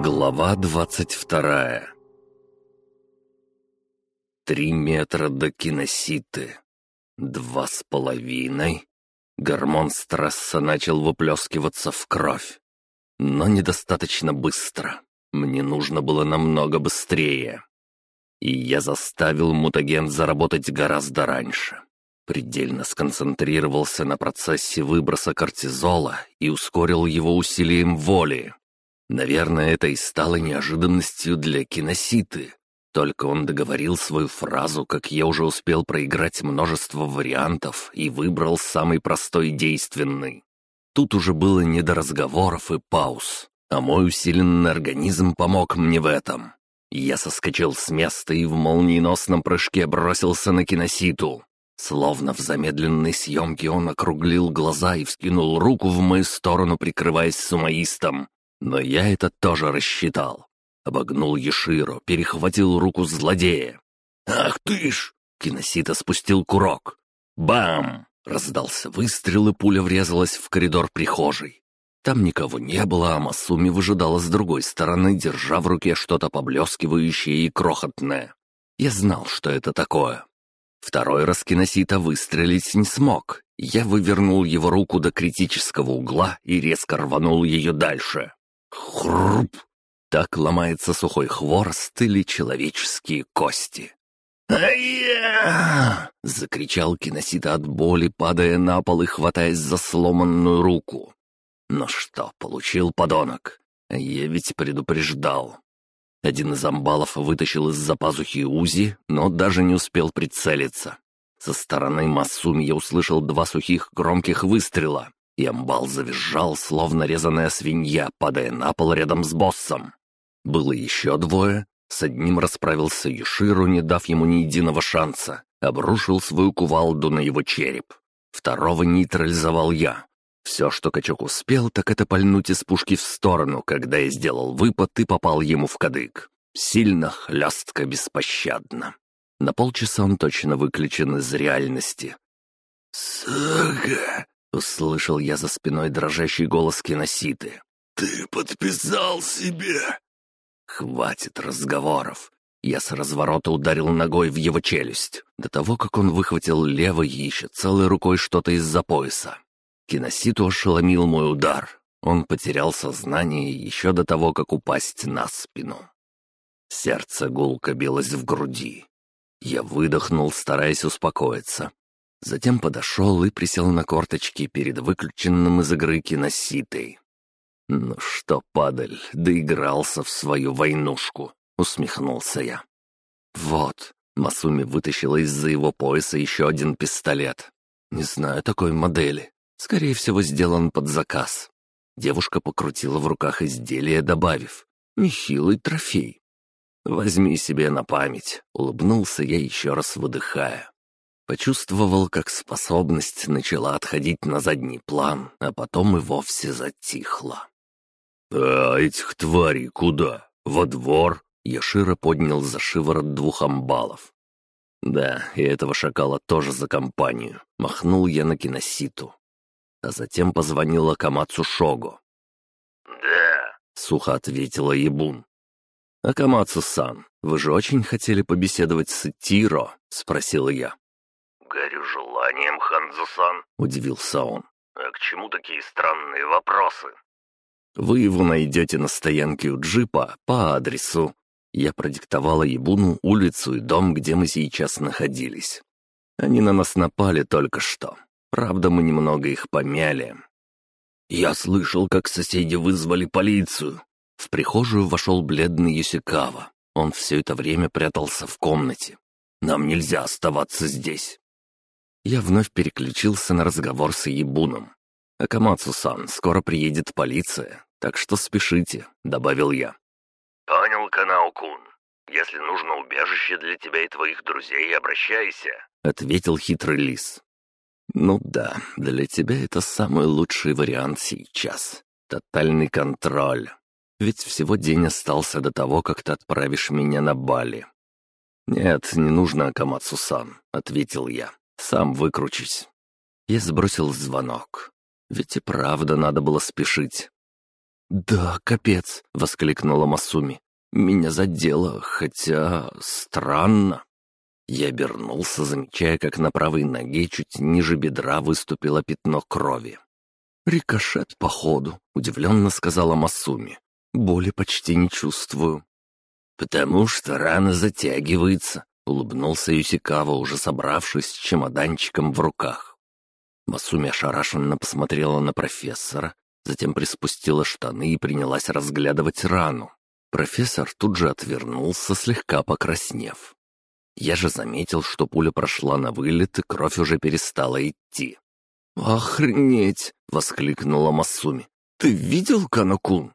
Глава двадцать вторая Три метра до киноситы. Два с половиной. Гормон стресса начал выплескиваться в кровь. Но недостаточно быстро. Мне нужно было намного быстрее. И я заставил мутаген заработать гораздо раньше. Предельно сконцентрировался на процессе выброса кортизола и ускорил его усилием воли. Наверное, это и стало неожиданностью для киноситы. Только он договорил свою фразу, как я уже успел проиграть множество вариантов и выбрал самый простой и действенный. Тут уже было не до разговоров и пауз, а мой усиленный организм помог мне в этом. Я соскочил с места и в молниеносном прыжке бросился на киноситу. Словно в замедленной съемке он округлил глаза и вскинул руку в мою сторону, прикрываясь сумаистом. Но я это тоже рассчитал. Обогнул Еширо, перехватил руку злодея. «Ах ты ж!» — Киносита спустил курок. «Бам!» — раздался выстрел, и пуля врезалась в коридор прихожей. Там никого не было, а Масуми выжидала с другой стороны, держа в руке что-то поблескивающее и крохотное. Я знал, что это такое. Второй раз киносита выстрелить не смог. Я вывернул его руку до критического угла и резко рванул ее дальше. Хруп! Так ломается сухой хворост или человеческие кости. «Ай-я!» — закричал киносита от боли, падая на пол и хватаясь за сломанную руку. «Ну что, получил подонок? Я ведь предупреждал». Один из амбалов вытащил из-за пазухи УЗИ, но даже не успел прицелиться. Со стороны Масуми я услышал два сухих громких выстрела, и амбал завизжал, словно резаная свинья, падая на пол рядом с боссом. Было еще двое. С одним расправился Юширу, не дав ему ни единого шанса. Обрушил свою кувалду на его череп. Второго нейтрализовал я. Все, что качок успел, так это пальнуть из пушки в сторону, когда я сделал выпад и попал ему в кадык. Сильно, хлестко, беспощадно. На полчаса он точно выключен из реальности. «Сага!» — услышал я за спиной дрожащий голос киноситы. «Ты подписал себе «Хватит разговоров!» Я с разворота ударил ногой в его челюсть, до того, как он выхватил левой и еще целой рукой что-то из-за пояса. Киноситу ошеломил мой удар. Он потерял сознание еще до того, как упасть на спину. Сердце гулко билось в груди. Я выдохнул, стараясь успокоиться. Затем подошел и присел на корточки перед выключенным из игры киноситой. «Ну что, падаль, доигрался в свою войнушку», — усмехнулся я. «Вот», — Масуми вытащила из-за его пояса еще один пистолет. «Не знаю такой модели. Скорее всего, сделан под заказ». Девушка покрутила в руках изделие, добавив. «Нехилый трофей». «Возьми себе на память», — улыбнулся я еще раз выдыхая. Почувствовал, как способность начала отходить на задний план, а потом и вовсе затихла. «А этих тварей куда? Во двор?» Яшира поднял за шиворот двух амбалов. «Да, и этого шакала тоже за компанию», — махнул я на киноситу. А затем позвонила Камацу Шогу. «Да», — сухо ответила Ебун. «Акамацу-сан, вы же очень хотели побеседовать с Тиро?» — спросил я. «Горю желанием, Ханзусан», — удивился он. «А к чему такие странные вопросы?» Вы его найдете на стоянке у джипа по адресу. Я продиктовала Ебуну улицу и дом, где мы сейчас находились. Они на нас напали только что. Правда, мы немного их помяли. Я слышал, как соседи вызвали полицию. В прихожую вошел бледный Юсикава. Он все это время прятался в комнате. Нам нельзя оставаться здесь. Я вновь переключился на разговор с Ебуном. «Акамацу-сан, скоро приедет полиция, так что спешите», — добавил я. «Понял, Канао-кун. Если нужно убежище для тебя и твоих друзей, обращайся», — ответил хитрый лис. «Ну да, для тебя это самый лучший вариант сейчас. Тотальный контроль. Ведь всего день остался до того, как ты отправишь меня на Бали». «Нет, не нужно, Акамацу-сан», — ответил я. «Сам выкручусь». Я сбросил звонок. Ведь и правда надо было спешить. «Да, капец!» — воскликнула Масуми. «Меня задело, хотя... странно». Я обернулся, замечая, как на правой ноге чуть ниже бедра выступило пятно крови. «Рикошет, походу», — удивленно сказала Масуми. «Боли почти не чувствую». «Потому что рана затягивается», — улыбнулся Юсикава, уже собравшись с чемоданчиком в руках. Масуми ошарашенно посмотрела на профессора, затем приспустила штаны и принялась разглядывать рану. Профессор тут же отвернулся, слегка покраснев. Я же заметил, что пуля прошла на вылет, и кровь уже перестала идти. «Охренеть!» — воскликнула Масуми. «Ты видел Канакун?»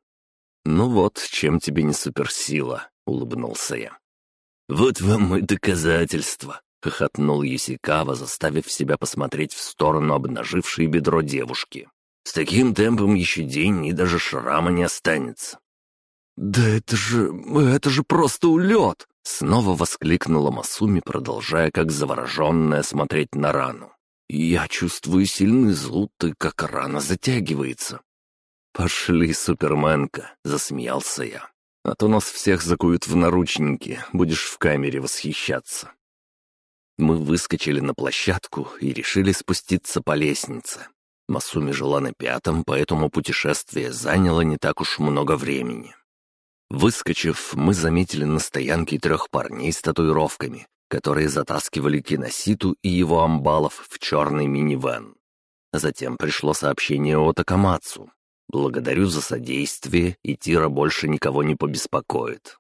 «Ну вот, чем тебе не суперсила?» — улыбнулся я. «Вот вам и доказательство!» — хохотнул Юсикава, заставив себя посмотреть в сторону обнажившей бедро девушки. «С таким темпом еще день и даже шрама не останется». «Да это же... это же просто улет!» Снова воскликнула Масуми, продолжая как завороженная смотреть на рану. «Я чувствую сильный зуд, и как рана затягивается». «Пошли, суперменка!» — засмеялся я. «А то нас всех закуют в наручники, будешь в камере восхищаться». Мы выскочили на площадку и решили спуститься по лестнице. Масуми жила на пятом, поэтому путешествие заняло не так уж много времени. Выскочив, мы заметили на стоянке трех парней с татуировками, которые затаскивали киноситу и его амбалов в черный минивэн. Затем пришло сообщение от Акамацу. «Благодарю за содействие, и Тира больше никого не побеспокоит».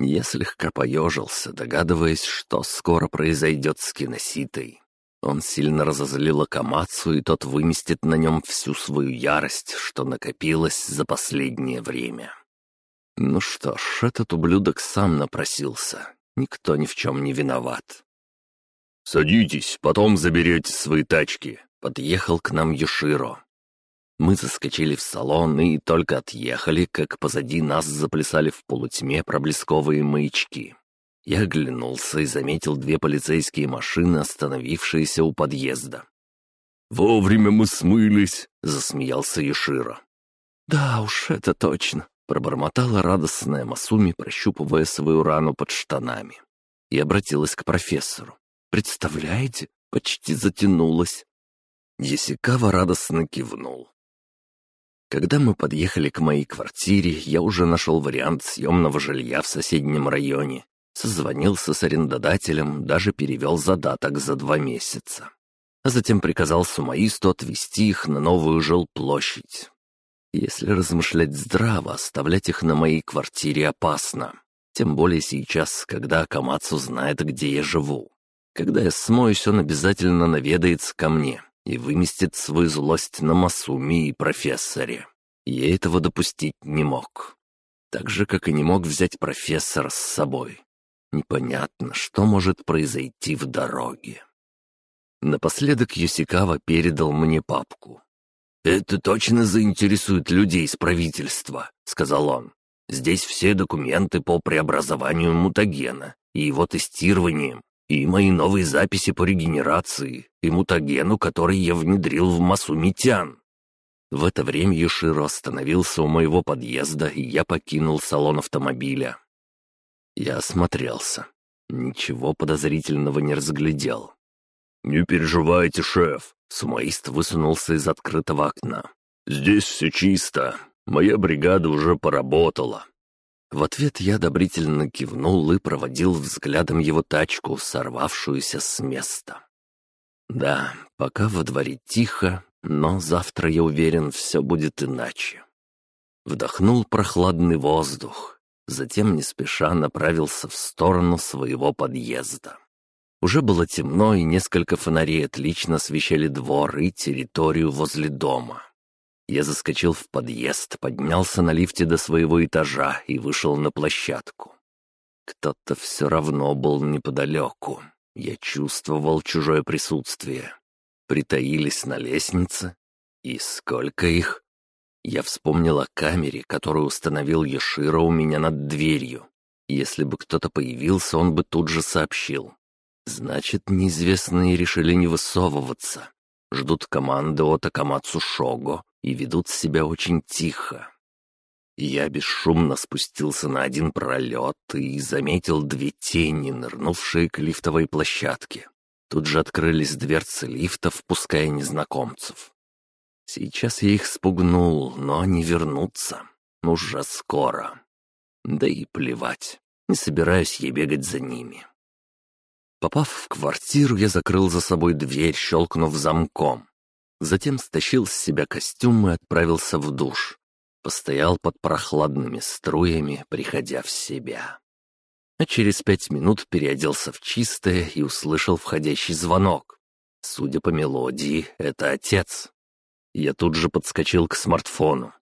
Я слегка поежился, догадываясь, что скоро произойдет с киноситой. Он сильно разозлил Акамацу, и тот выместит на нем всю свою ярость, что накопилось за последнее время. Ну что ж, этот ублюдок сам напросился. Никто ни в чем не виноват. «Садитесь, потом заберете свои тачки», — подъехал к нам Юширо. Мы заскочили в салон и только отъехали, как позади нас заплясали в полутьме проблесковые маячки. Я оглянулся и заметил две полицейские машины, остановившиеся у подъезда. «Вовремя мы смылись», — засмеялся Юширо. «Да уж, это точно. Пробормотала радостная Масуми, прощупывая свою рану под штанами. И обратилась к профессору. «Представляете, почти затянулась». Есикава радостно кивнул. Когда мы подъехали к моей квартире, я уже нашел вариант съемного жилья в соседнем районе. Созвонился с арендодателем, даже перевел задаток за два месяца. А затем приказал сумаисту отвезти их на новую жилплощадь. Если размышлять здраво, оставлять их на моей квартире опасно. Тем более сейчас, когда Акамацу знает, где я живу. Когда я смоюсь, он обязательно наведается ко мне и выместит свою злость на Масуми и профессоре. Я этого допустить не мог. Так же, как и не мог взять профессора с собой. Непонятно, что может произойти в дороге. Напоследок Юсикава передал мне папку. «Это точно заинтересует людей из правительства», — сказал он. «Здесь все документы по преобразованию мутагена и его тестированием, и мои новые записи по регенерации и мутагену, который я внедрил в массу митян». В это время Юширо остановился у моего подъезда, и я покинул салон автомобиля. Я осмотрелся. Ничего подозрительного не разглядел. «Не переживайте, шеф», — сумоист высунулся из открытого окна. «Здесь все чисто. Моя бригада уже поработала». В ответ я одобрительно кивнул и проводил взглядом его тачку, сорвавшуюся с места. Да, пока во дворе тихо, но завтра, я уверен, все будет иначе. Вдохнул прохладный воздух, затем не спеша направился в сторону своего подъезда. Уже было темно, и несколько фонарей отлично освещали двор и территорию возле дома. Я заскочил в подъезд, поднялся на лифте до своего этажа и вышел на площадку. Кто-то все равно был неподалеку. Я чувствовал чужое присутствие. Притаились на лестнице. И сколько их? Я вспомнил о камере, которую установил Ешира у меня над дверью. Если бы кто-то появился, он бы тут же сообщил. Значит, неизвестные решили не высовываться. Ждут команды от Акамацу Шого и ведут себя очень тихо. Я бесшумно спустился на один пролет и заметил две тени, нырнувшие к лифтовой площадке. Тут же открылись дверцы лифта, впуская незнакомцев. Сейчас я их спугнул, но они вернутся. Уже скоро. Да и плевать. Не собираюсь я бегать за ними. Попав в квартиру, я закрыл за собой дверь, щелкнув замком. Затем стащил с себя костюм и отправился в душ. Постоял под прохладными струями, приходя в себя. А через пять минут переоделся в чистое и услышал входящий звонок. Судя по мелодии, это отец. Я тут же подскочил к смартфону.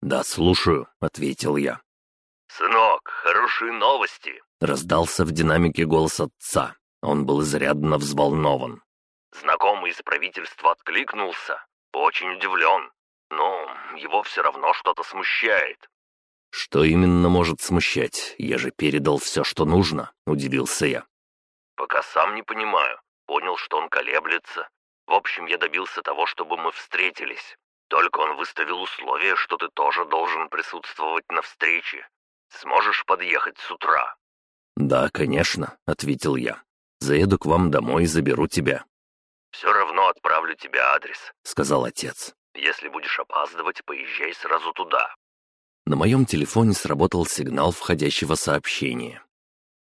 «Да, слушаю», — ответил я. «Сынок, хорошие новости!» — раздался в динамике голос отца. Он был изрядно взволнован. «Знакомый из правительства откликнулся. Очень удивлен. Но его все равно что-то смущает». «Что именно может смущать? Я же передал все, что нужно», — удивился я. «Пока сам не понимаю. Понял, что он колеблется. В общем, я добился того, чтобы мы встретились. Только он выставил условие, что ты тоже должен присутствовать на встрече. Сможешь подъехать с утра?» «Да, конечно», — ответил я. «Заеду к вам домой и заберу тебя». «Все равно отправлю тебе адрес», — сказал отец. «Если будешь опаздывать, поезжай сразу туда». На моем телефоне сработал сигнал входящего сообщения.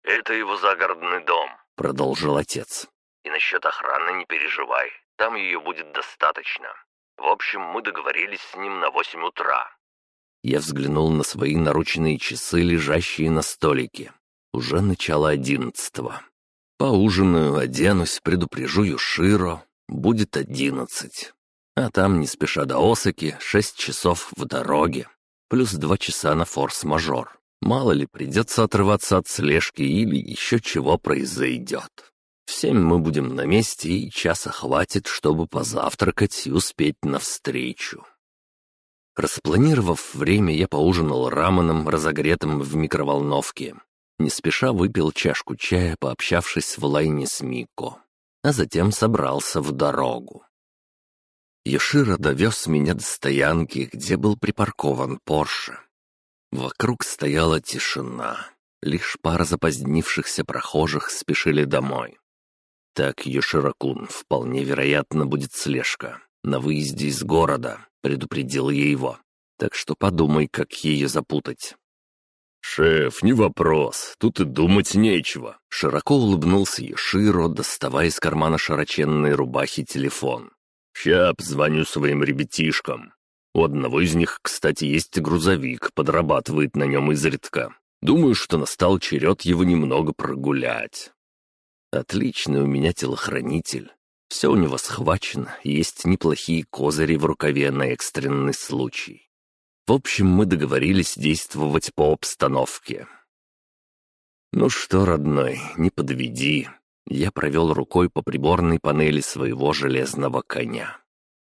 «Это его загородный дом», — продолжил отец. «И насчет охраны не переживай, там ее будет достаточно. В общем, мы договорились с ним на восемь утра. Я взглянул на свои наручные часы, лежащие на столике. Уже начало одиннадцатого. Поужинаю, оденусь, предупрежу Юширо. Будет одиннадцать. А там, не спеша до Осаки, шесть часов в дороге. Плюс два часа на форс-мажор. Мало ли, придется отрываться от слежки или еще чего произойдет. В семь мы будем на месте, и часа хватит, чтобы позавтракать и успеть навстречу. Распланировав время, я поужинал раменом, разогретым в микроволновке. Не спеша выпил чашку чая, пообщавшись в лайне с Мико. А затем собрался в дорогу. Ешира довез меня до стоянки, где был припаркован Порше. Вокруг стояла тишина. Лишь пара запозднившихся прохожих спешили домой. Так, Еширакун, вполне вероятно, будет слежка. На выезде из города, предупредил я его. Так что подумай, как ее запутать. «Шеф, не вопрос, тут и думать нечего», — широко улыбнулся Еширо, доставая из кармана широченной рубахи телефон. «Ща позвоню своим ребятишкам. У одного из них, кстати, есть грузовик, подрабатывает на нем изредка. Думаю, что настал черед его немного прогулять». «Отличный у меня телохранитель. Все у него схвачено, есть неплохие козыри в рукаве на экстренный случай. В общем, мы договорились действовать по обстановке. «Ну что, родной, не подведи». Я провел рукой по приборной панели своего железного коня.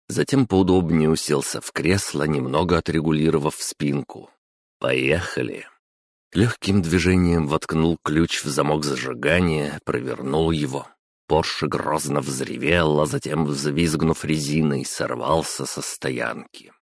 Затем поудобнее уселся в кресло, немного отрегулировав спинку. «Поехали». Легким движением воткнул ключ в замок зажигания, провернул его, Порше грозно взревел, а затем, взвизгнув резиной, сорвался со стоянки.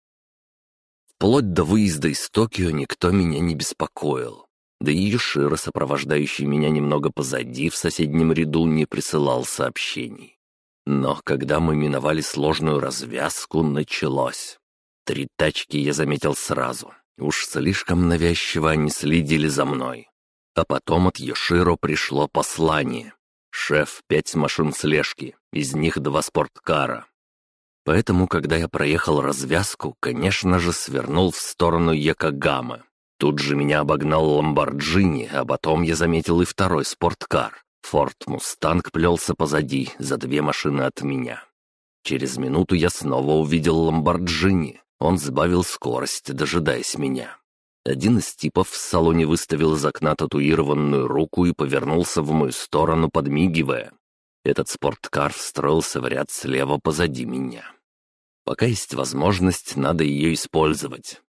Вплоть до выезда из Токио никто меня не беспокоил. Да и Юшира, сопровождающий меня немного позади, в соседнем ряду не присылал сообщений. Но когда мы миновали сложную развязку, началось. Три тачки я заметил сразу. Уж слишком навязчиво они следили за мной. А потом от Йоширо пришло послание. «Шеф, пять машин слежки, из них два спорткара». Поэтому, когда я проехал развязку, конечно же, свернул в сторону Якогамы. Тут же меня обогнал Ламборджини, а потом я заметил и второй спорткар. Форд Мустанг плелся позади, за две машины от меня. Через минуту я снова увидел Ламборджини. Он сбавил скорость, дожидаясь меня. Один из типов в салоне выставил из окна татуированную руку и повернулся в мою сторону, подмигивая. Этот спорткар встроился в ряд слева позади меня. Пока есть возможность, надо ее использовать.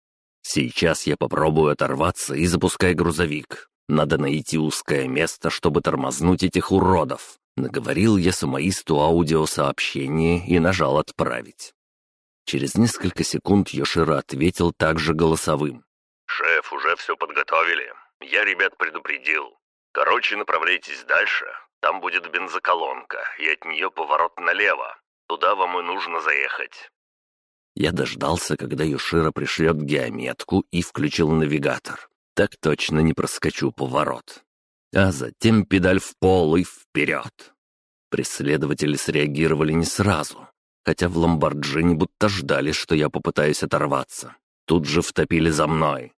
Сейчас я попробую оторваться и запускай грузовик. Надо найти узкое место, чтобы тормознуть этих уродов. Наговорил я сумоисту аудиосообщение и нажал «Отправить». Через несколько секунд Йошира ответил также голосовым. «Шеф, уже все подготовили. Я ребят предупредил. Короче, направляйтесь дальше. Там будет бензоколонка, и от нее поворот налево. Туда вам и нужно заехать». Я дождался, когда Юшира пришлет геометку и включил навигатор. Так точно не проскочу поворот. А затем педаль в пол и вперед. Преследователи среагировали не сразу, хотя в Ламборджини будто ждали, что я попытаюсь оторваться. Тут же втопили за мной.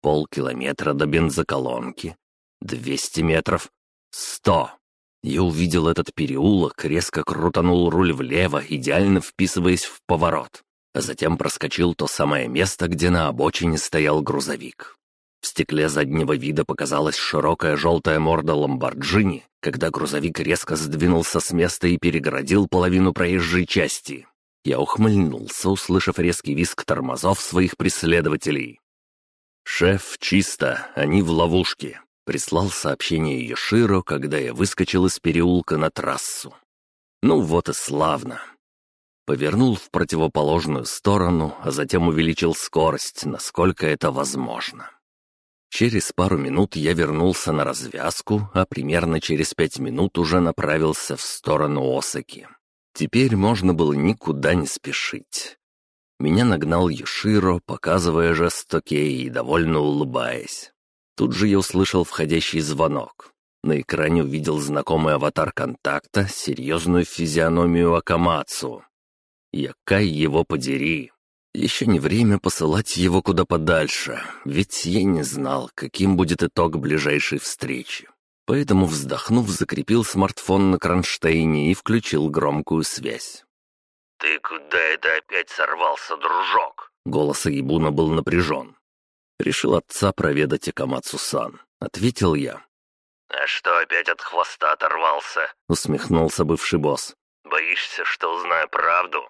Полкилометра до бензоколонки. Двести метров. Сто. Я увидел этот переулок, резко крутанул руль влево, идеально вписываясь в поворот, а затем проскочил то самое место, где на обочине стоял грузовик. В стекле заднего вида показалась широкая желтая морда Ламборджини, когда грузовик резко сдвинулся с места и перегородил половину проезжей части. Я ухмыльнулся, услышав резкий визг тормозов своих преследователей. «Шеф, чисто, они в ловушке», — прислал сообщение Еширо, когда я выскочил из переулка на трассу. «Ну вот и славно». Повернул в противоположную сторону, а затем увеличил скорость, насколько это возможно. Через пару минут я вернулся на развязку, а примерно через пять минут уже направился в сторону Осаки. Теперь можно было никуда не спешить. Меня нагнал Юширо, показывая жест окей и довольно улыбаясь. Тут же я услышал входящий звонок. На экране увидел знакомый аватар контакта, серьезную физиономию Акамацу. Якай его подери. Еще не время посылать его куда подальше, ведь я не знал, каким будет итог ближайшей встречи. Поэтому, вздохнув, закрепил смартфон на кронштейне и включил громкую связь. «Ты куда это опять сорвался, дружок?» Голос Аибуна был напряжен. «Решил отца проведать Акамацу-сан», — ответил я. «А что опять от хвоста оторвался?» — усмехнулся бывший босс. «Боишься, что узнаю правду?»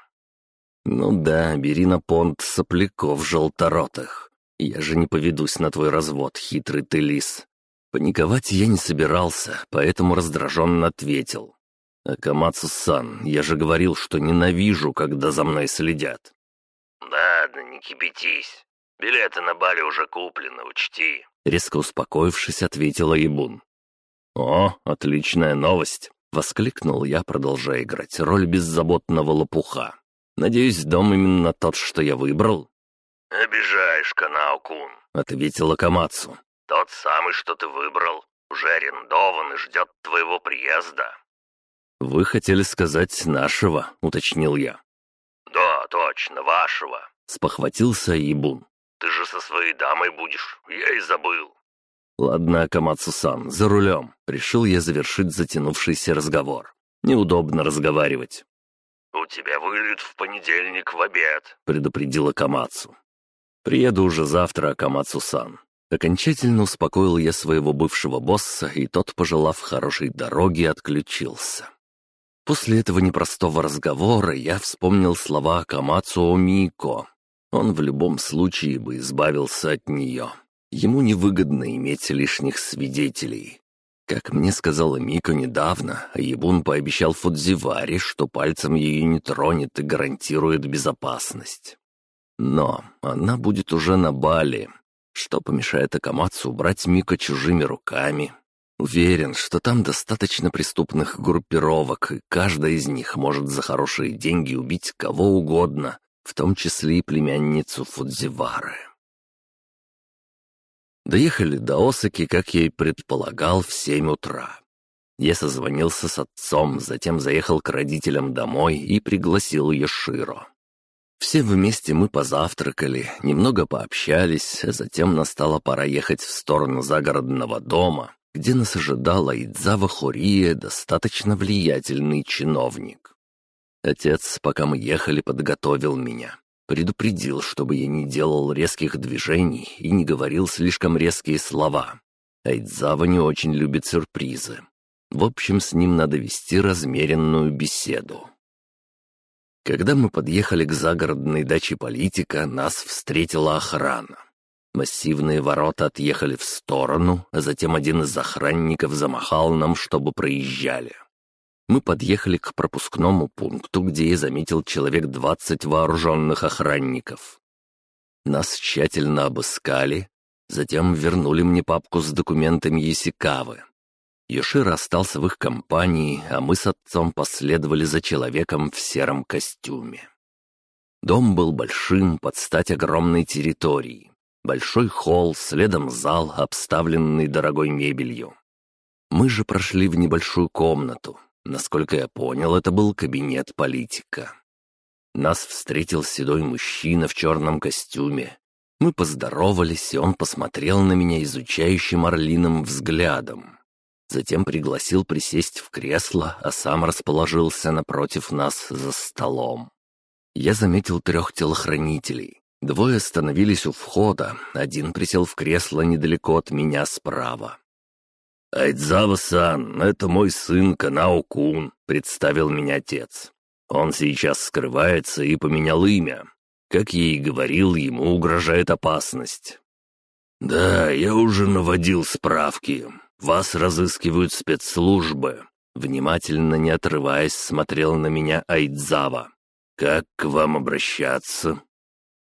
«Ну да, бери на понт сопляков желторотых. Я же не поведусь на твой развод, хитрый ты лис». Паниковать я не собирался, поэтому раздраженно ответил. «Акамацу-сан, я же говорил, что ненавижу, когда за мной следят». «Ладно, не кипятись. Билеты на Бали уже куплены, учти». Резко успокоившись, ответила Ибун. «О, отличная новость!» — воскликнул я, продолжая играть роль беззаботного лопуха. Надеюсь, дом именно тот, что я выбрал?» «Обижаешь, Канао-кун», — ответила Камацу. «Тот самый, что ты выбрал, уже арендован и ждет твоего приезда». «Вы хотели сказать нашего», — уточнил я. «Да, точно, вашего», — спохватился Ибун. «Ты же со своей дамой будешь, я и забыл». «Ладно, Камацу-сан, за рулем», — решил я завершить затянувшийся разговор. «Неудобно разговаривать». «У тебя вылет в понедельник в обед», — предупредила Камацу. «Приеду уже завтра, Камацу-сан». Окончательно успокоил я своего бывшего босса, и тот, пожелав хорошей дороги, отключился. После этого непростого разговора я вспомнил слова Камацу Мико. Он в любом случае бы избавился от нее. Ему невыгодно иметь лишних свидетелей. Как мне сказала Мика недавно, Ебун пообещал Фудзиваре, что пальцем ее не тронет и гарантирует безопасность. Но она будет уже на Бали. Что помешает Акамацу убрать Мика чужими руками? Уверен, что там достаточно преступных группировок, и каждая из них может за хорошие деньги убить кого угодно, в том числе и племянницу Фудзивары. Доехали до Осаки, как я и предполагал, в семь утра. Я созвонился с отцом, затем заехал к родителям домой и пригласил Еширо. Все вместе мы позавтракали, немного пообщались, а затем настала пора ехать в сторону загородного дома, где нас ожидала Идзава Хория, достаточно влиятельный чиновник. Отец, пока мы ехали, подготовил меня. Предупредил, чтобы я не делал резких движений и не говорил слишком резкие слова. Айдзава не очень любит сюрпризы. В общем, с ним надо вести размеренную беседу. Когда мы подъехали к загородной даче политика, нас встретила охрана. Массивные ворота отъехали в сторону, а затем один из охранников замахал нам, чтобы проезжали. Мы подъехали к пропускному пункту, где я заметил человек двадцать вооруженных охранников. Нас тщательно обыскали, Затем вернули мне папку с документами Есикавы. Йошира остался в их компании, а мы с отцом последовали за человеком в сером костюме. Дом был большим, под стать огромной территории. Большой холл, следом зал, обставленный дорогой мебелью. Мы же прошли в небольшую комнату. Насколько я понял, это был кабинет политика. Нас встретил седой мужчина в черном костюме. Мы поздоровались, и он посмотрел на меня изучающим орлиным взглядом. Затем пригласил присесть в кресло, а сам расположился напротив нас за столом. Я заметил трех телохранителей. Двое остановились у входа, один присел в кресло недалеко от меня справа. «Айдзава-сан, это мой сын Канао-кун», — представил меня отец. «Он сейчас скрывается и поменял имя. Как я и говорил, ему угрожает опасность». «Да, я уже наводил справки. Вас разыскивают спецслужбы». Внимательно, не отрываясь, смотрел на меня Айдзава. «Как к вам обращаться?»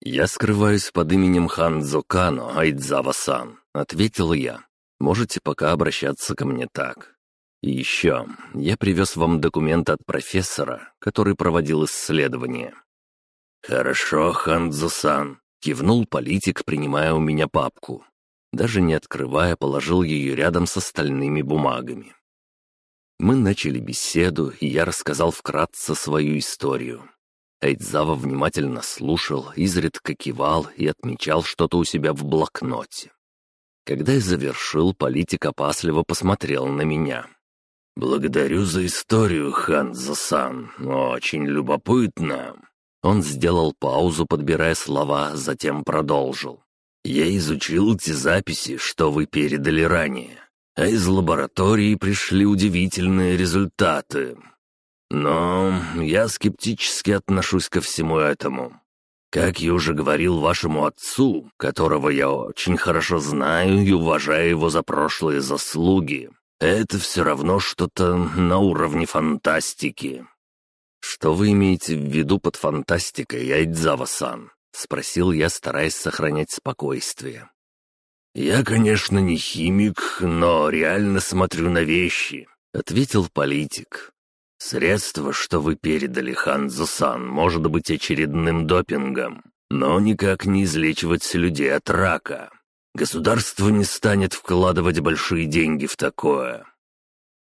«Я скрываюсь под именем Ханзо Кано, Айдзава-сан», — ответил я. Можете пока обращаться ко мне так. И еще, я привез вам документы от профессора, который проводил исследование». «Хорошо, Ханзо-сан», — кивнул политик, принимая у меня папку. Даже не открывая, положил ее рядом с остальными бумагами. Мы начали беседу, и я рассказал вкратце свою историю. Айдзава внимательно слушал, изредка кивал и отмечал что-то у себя в блокноте. Когда я завершил, политик опасливо посмотрел на меня. «Благодарю за историю, Ханзо-сан. Очень любопытно». Он сделал паузу, подбирая слова, затем продолжил. «Я изучил те записи, что вы передали ранее, а из лаборатории пришли удивительные результаты. Но я скептически отношусь ко всему этому. Как я уже говорил вашему отцу, которого я очень хорошо знаю и уважаю его за прошлые заслуги, это все равно что-то на уровне фантастики». «Что вы имеете в виду под фантастикой, Айдзава-сан?» — спросил я, стараясь сохранять спокойствие. «Я, конечно, не химик, но реально смотрю на вещи», — ответил политик. Средство, что вы передали Ханзо-сан, может быть очередным допингом, но никак не излечивать людей от рака. Государство не станет вкладывать большие деньги в такое.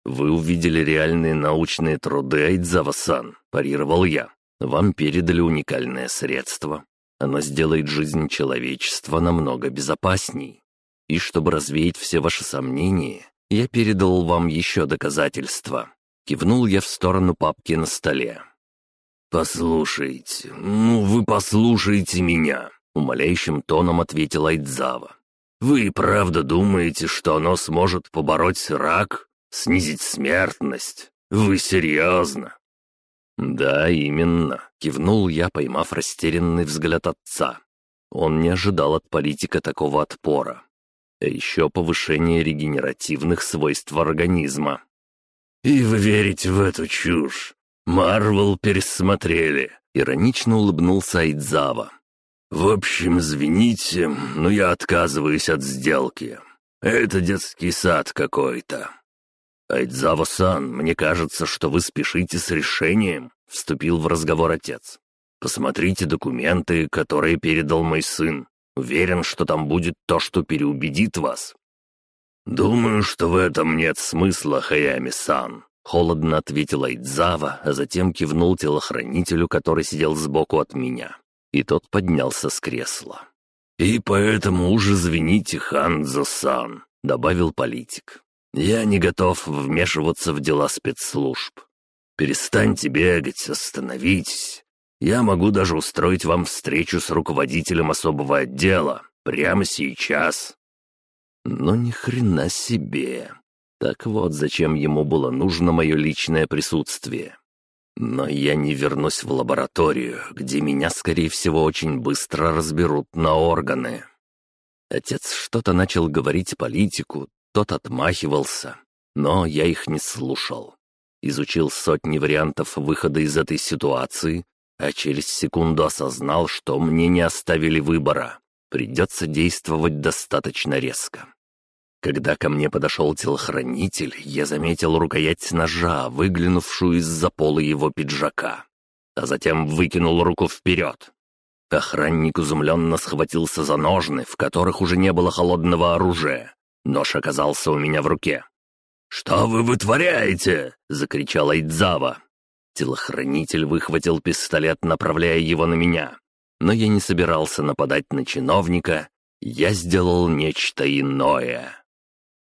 «Вы увидели реальные научные труды Айдзава-сан», — парировал я. «Вам передали уникальное средство. Оно сделает жизнь человечества намного безопасней. И чтобы развеять все ваши сомнения, я передал вам еще доказательства. Кивнул я в сторону папки на столе. «Послушайте, ну вы послушайте меня», — умоляющим тоном ответил Айдзава. «Вы правда думаете, что оно сможет побороть рак, снизить смертность? Вы серьезно?» «Да, именно», — кивнул я, поймав растерянный взгляд отца. Он не ожидал от политика такого отпора. А еще повышение регенеративных свойств организма. «И вы верите в эту чушь? Марвел пересмотрели», — иронично улыбнулся Айдзава. «В общем, извините, но я отказываюсь от сделки. Это детский сад какой-то». «Айдзава-сан, мне кажется, что вы спешите с решением», — вступил в разговор отец. «Посмотрите документы, которые передал мой сын. Уверен, что там будет то, что переубедит вас. «Думаю, что в этом нет смысла, Хаями-сан», — холодно ответил Айдзава, а затем кивнул телохранителю, который сидел сбоку от меня. И тот поднялся с кресла. «И поэтому уже извините, Ханзо-сан», — добавил политик. «Я не готов вмешиваться в дела спецслужб. Перестаньте бегать, остановитесь. Я могу даже устроить вам встречу с руководителем особого отдела прямо сейчас, но ни хрена себе. Так вот, зачем ему было нужно мое личное присутствие. Но я не вернусь в лабораторию, где меня, скорее всего, очень быстро разберут на органы. Отец что-то начал говорить политику, тот отмахивался, но я их не слушал. Изучил сотни вариантов выхода из этой ситуации, а через секунду осознал, что мне не оставили выбора. Придется действовать достаточно резко. Когда ко мне подошел телохранитель, я заметил рукоять ножа, выглянувшую из-за пола его пиджака, а затем выкинул руку вперед. Охранник изумленно схватился за ножны, в которых уже не было холодного оружия. Нож оказался у меня в руке. «Что вы вытворяете?» — закричал Айдзава. Телохранитель выхватил пистолет, направляя его на меня. Но я не собирался нападать на чиновника. Я сделал нечто иное.